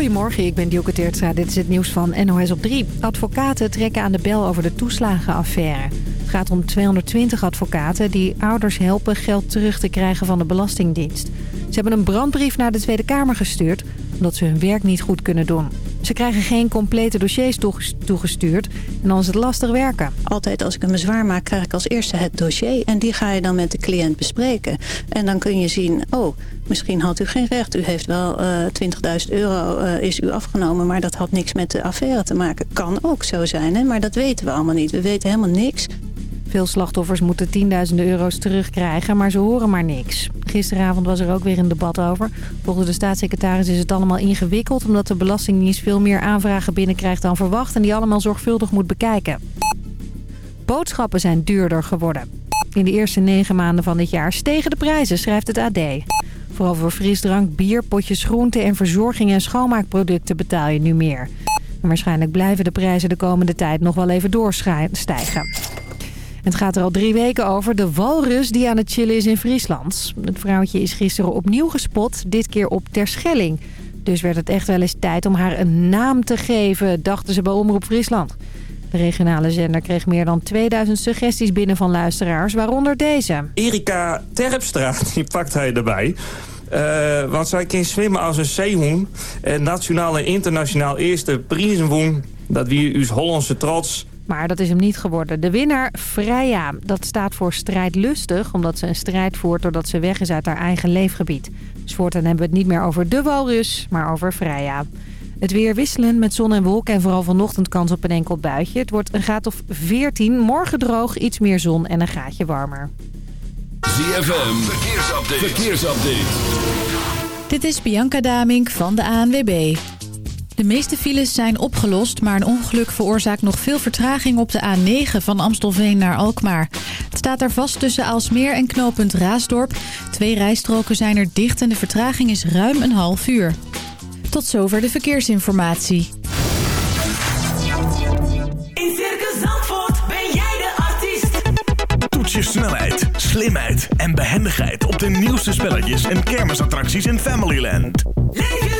Goedemorgen, ik ben Dielke Teertstra. Dit is het nieuws van NOS op 3. Advocaten trekken aan de bel over de toeslagenaffaire. Het gaat om 220 advocaten die ouders helpen geld terug te krijgen van de Belastingdienst. Ze hebben een brandbrief naar de Tweede Kamer gestuurd... omdat ze hun werk niet goed kunnen doen. Ze krijgen geen complete dossiers toegestuurd en dan is het lastig werken. Altijd als ik een bezwaar maak, krijg ik als eerste het dossier. En die ga je dan met de cliënt bespreken. En dan kun je zien, oh, misschien had u geen recht. U heeft wel uh, eh, 20.000 euro uh, is u afgenomen, maar dat had niks met de affaire te maken. Kan ook zo zijn, hè? maar dat weten we allemaal niet. We weten helemaal niks. Veel slachtoffers moeten tienduizenden euro's terugkrijgen, maar ze horen maar niks. Gisteravond was er ook weer een debat over. Volgens de staatssecretaris is het allemaal ingewikkeld... omdat de Belastingdienst veel meer aanvragen binnenkrijgt dan verwacht... en die allemaal zorgvuldig moet bekijken. Boodschappen zijn duurder geworden. In de eerste negen maanden van dit jaar stegen de prijzen, schrijft het AD. Vooral voor frisdrank, bier, potjes groenten en verzorging en schoonmaakproducten betaal je nu meer. Waarschijnlijk blijven de prijzen de komende tijd nog wel even doorstijgen. Het gaat er al drie weken over. De walrus die aan het chillen is in Friesland. Het vrouwtje is gisteren opnieuw gespot, dit keer op Terschelling. Dus werd het echt wel eens tijd om haar een naam te geven, dachten ze bij Omroep Friesland. De regionale zender kreeg meer dan 2000 suggesties binnen van luisteraars, waaronder deze. Erika Terpstra, die pakt hij erbij. Uh, want zij kan zwemmen als een zeehoen. En nationaal en internationaal eerste prijzenwoen. Dat wie uw Hollandse trots. Maar dat is hem niet geworden. De winnaar, Freya, dat staat voor strijdlustig... omdat ze een strijd voert doordat ze weg is uit haar eigen leefgebied. Dus voortaan hebben we het niet meer over de walrus, maar over Freya. Het weer wisselen met zon en wolken en vooral vanochtend kans op een enkel buitje. Het wordt een graad of 14, morgen droog, iets meer zon en een graadje warmer. ZFM, verkeersupdate. verkeersupdate. Dit is Bianca Damink van de ANWB. De meeste files zijn opgelost, maar een ongeluk veroorzaakt nog veel vertraging op de A9 van Amstelveen naar Alkmaar. Het staat daar vast tussen Aalsmeer en knooppunt Raasdorp. Twee rijstroken zijn er dicht en de vertraging is ruim een half uur. Tot zover de verkeersinformatie. In Circus Zandvoort ben jij de artiest. Toets je snelheid, slimheid en behendigheid op de nieuwste spelletjes en kermisattracties in Familyland. Leef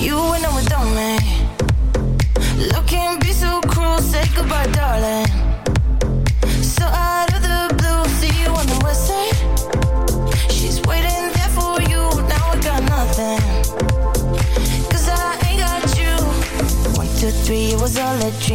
You and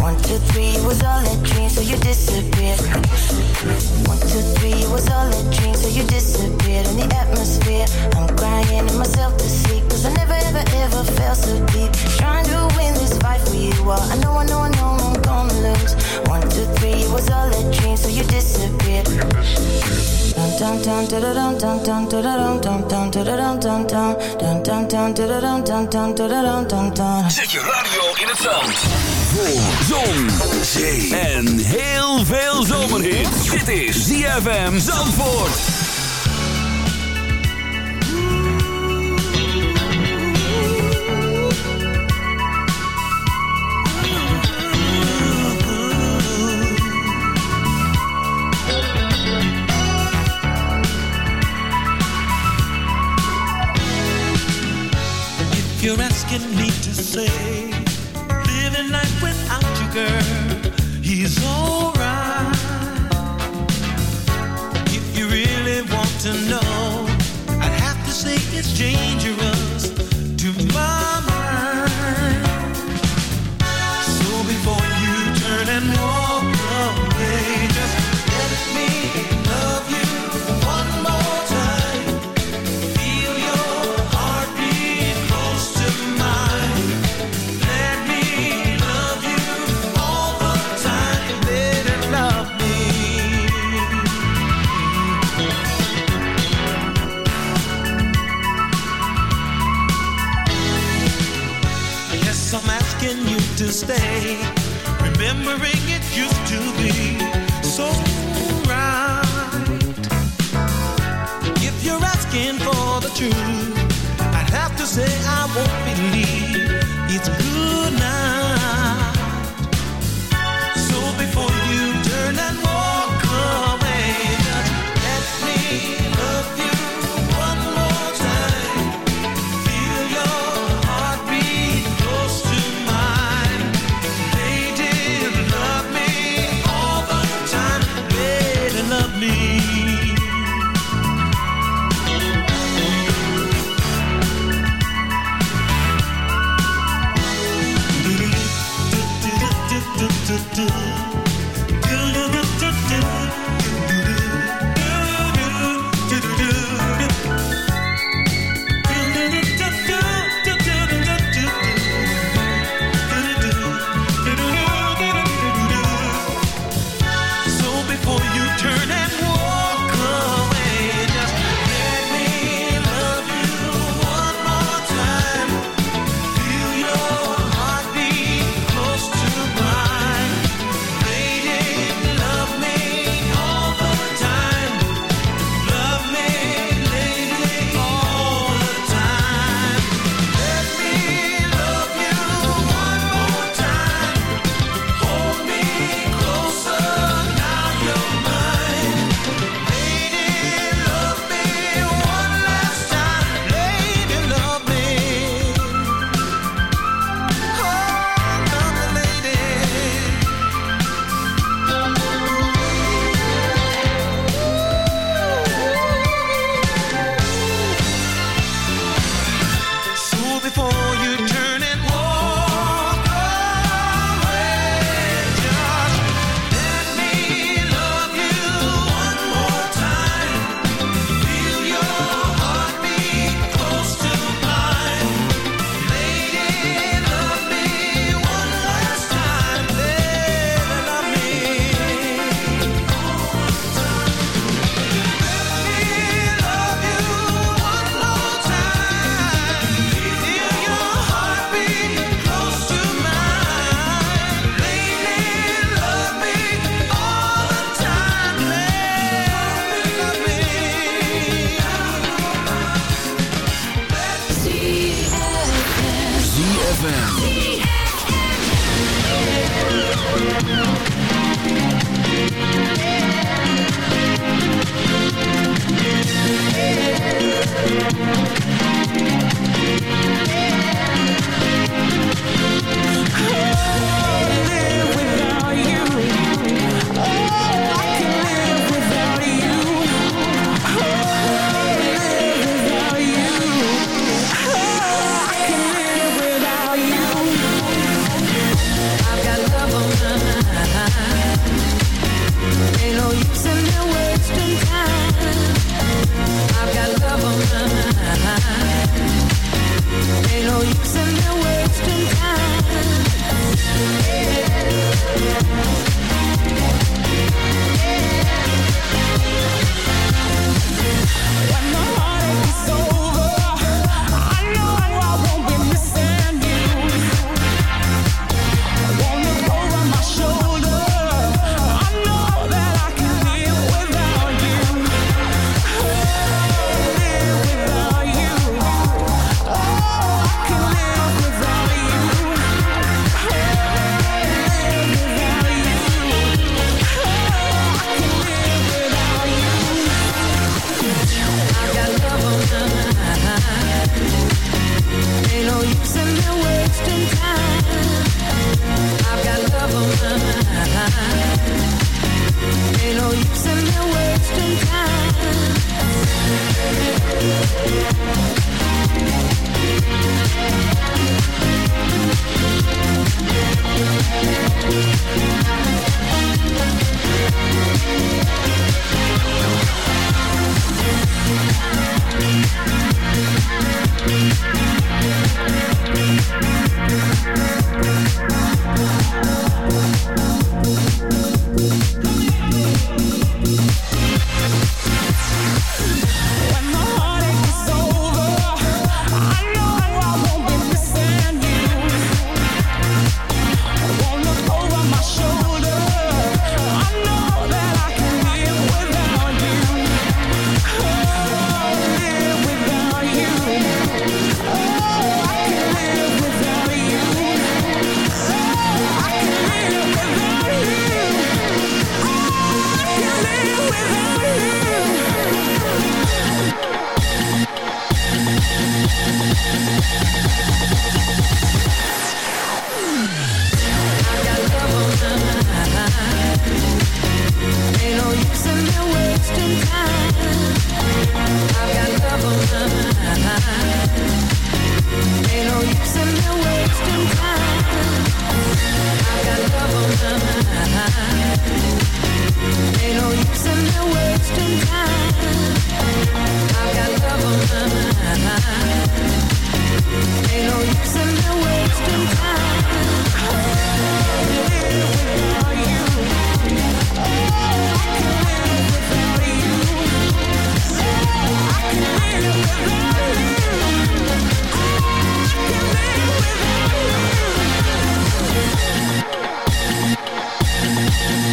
One, two, three it was all a dream, so you disappeared. One, two, three it was all a dream, so you disappeared in the atmosphere. I'm crying in myself to sleep, cause I never, ever, ever felt so deep. Trying to win this fight for you all. I know, I know, I know I'm gonna lose. One, two, three it was all a dream, so you disappeared. Dun dun radio in dun dun Voor zon, zee en heel veel zomerhit. Dit is ZFM Zandvoort. If you're asking me to say, it's dangerous stay.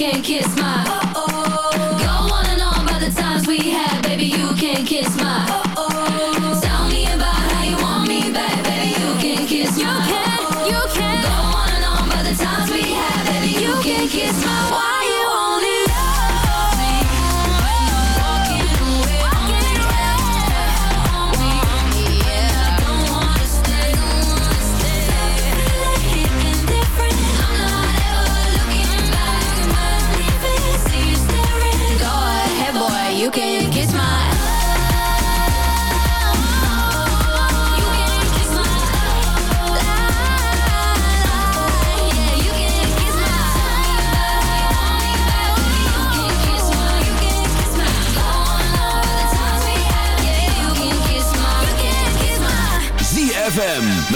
can't kiss my.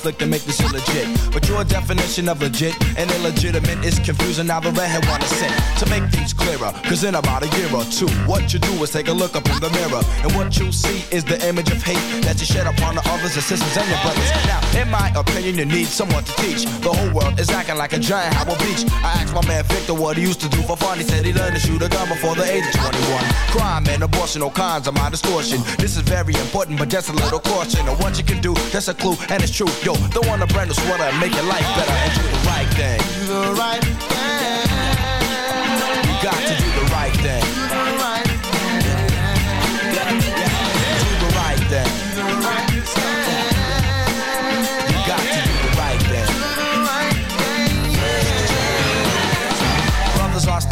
conflict and make this legit. But your definition of legit and illegitimate is confusing. Now the redhead wanna sing to make things clearer. Cause in about a year or two, what you do is take a look up in the mirror. And what you see is the image of hate that you shed upon the others, your sisters, and your brothers. Now, in my opinion, you need someone to teach. The whole world is acting like a giant Howard Beach. I asked my man Victor what he used to do for fun. He said he learned to shoot a gun before the age of 21. Crime and abortion, all kinds of my distortion. This is very important, but just a little caution of what you can do. That's a clue, and it's true. Yo, don't want a brand new sweater and make your life better and do the right thing. Do the right thing.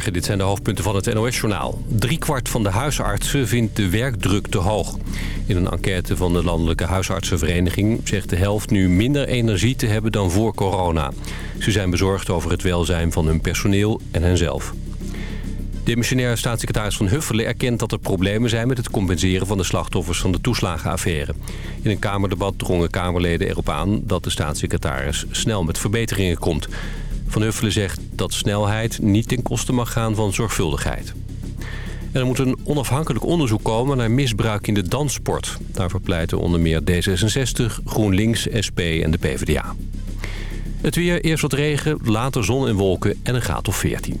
Dit zijn de hoofdpunten van het NOS-journaal. Driekwart van de huisartsen vindt de werkdruk te hoog. In een enquête van de Landelijke Huisartsenvereniging... zegt de helft nu minder energie te hebben dan voor corona. Ze zijn bezorgd over het welzijn van hun personeel en henzelf. Demissionair staatssecretaris Van Huffelen erkent dat er problemen zijn... met het compenseren van de slachtoffers van de toeslagenaffaire. In een Kamerdebat drongen Kamerleden erop aan... dat de staatssecretaris snel met verbeteringen komt... Van Huffelen zegt dat snelheid niet ten koste mag gaan van zorgvuldigheid. Er moet een onafhankelijk onderzoek komen naar misbruik in de danssport. Daarvoor pleiten onder meer D66, GroenLinks, SP en de PvdA. Het weer, eerst wat regen, later zon en wolken en een graad of 14.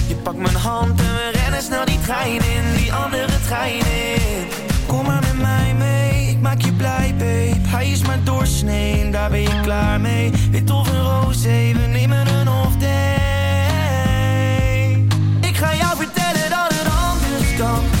Je pakt mijn hand en we rennen snel die trein in, die andere trein in. Kom maar met mij mee, ik maak je blij, babe. Hij is maar doorsnee, daar ben je klaar mee. Wit of een roze, we nemen een off day. Ik ga jou vertellen dat het anders kan.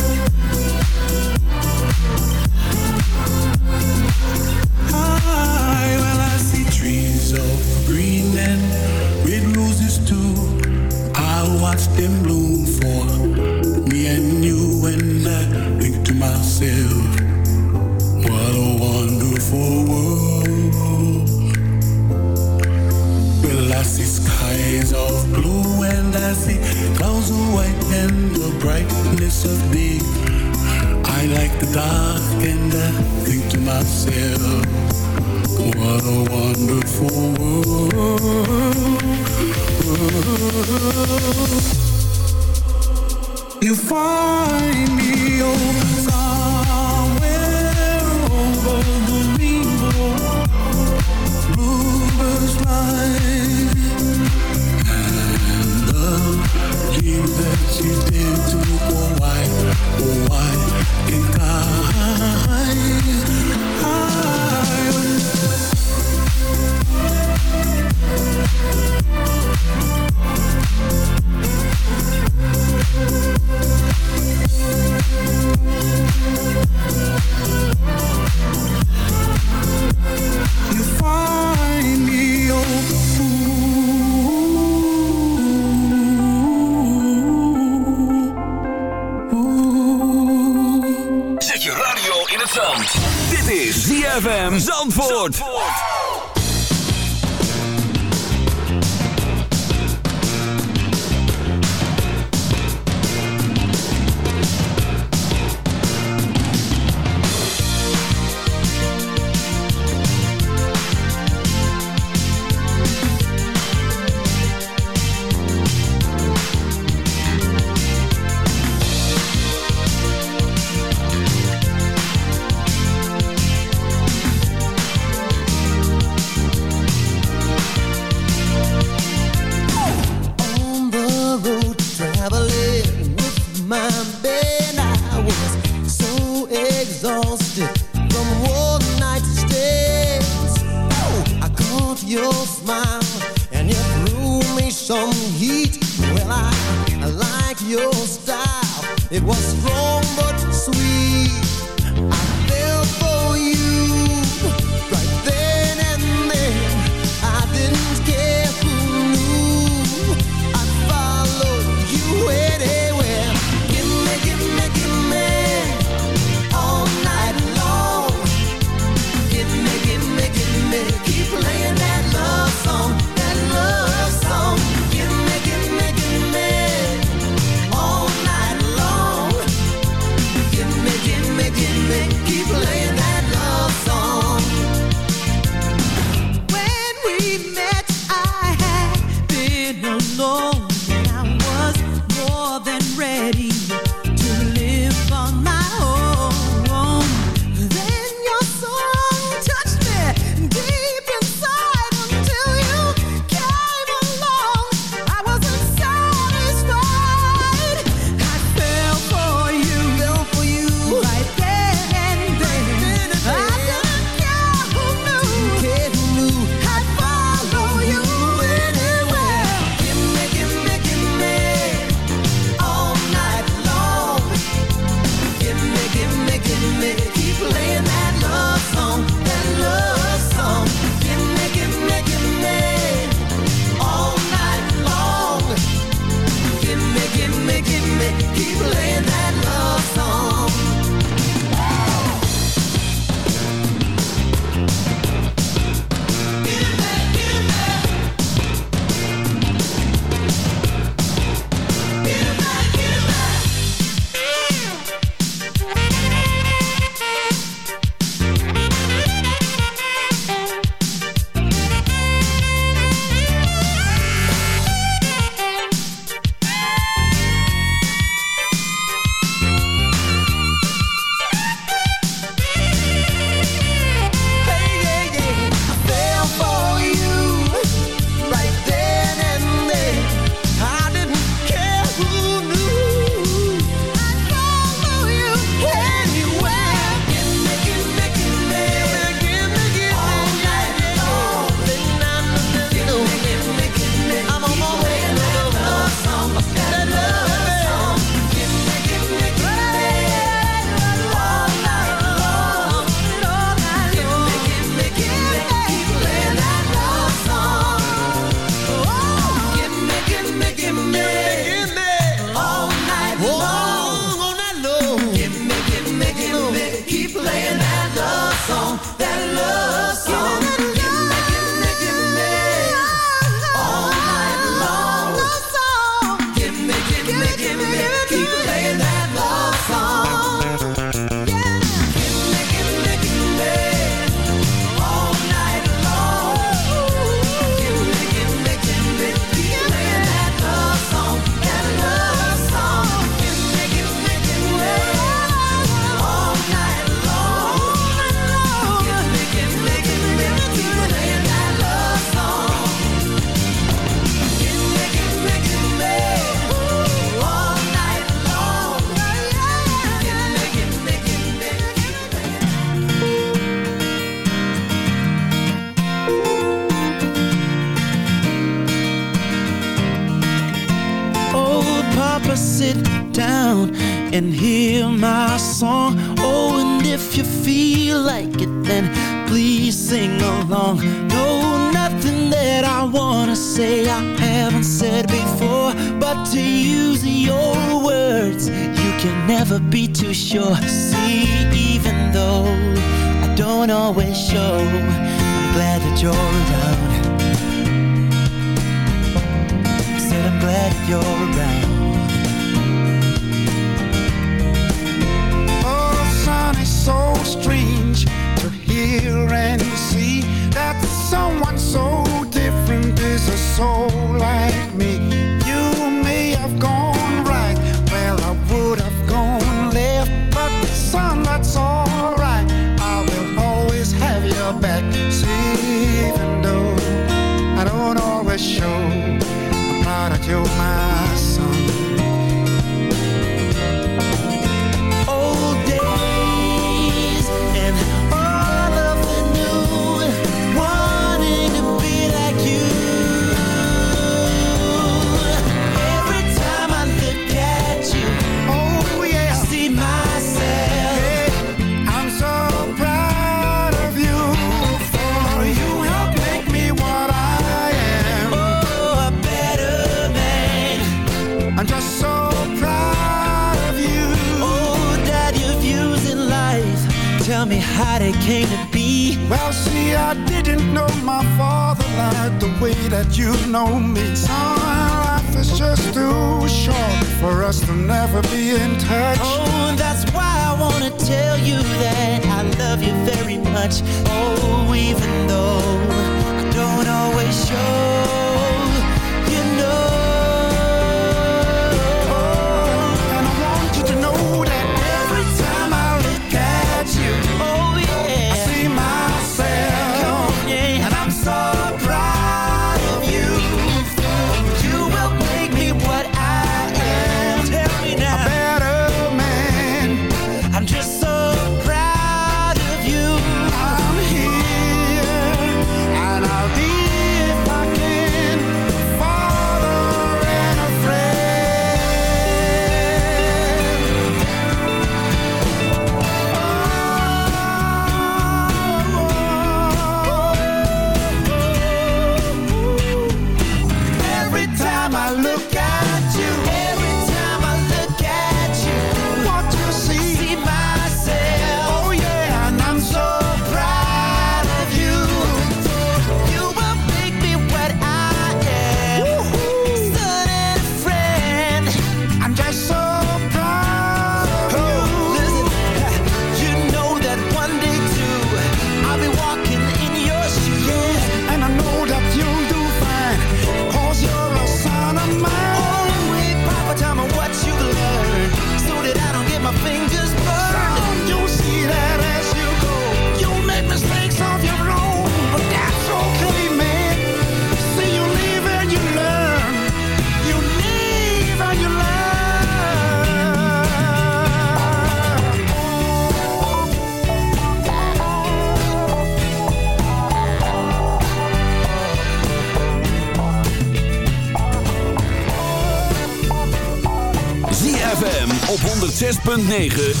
106.9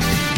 Thank you.